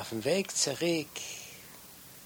auf dem Weg zurück.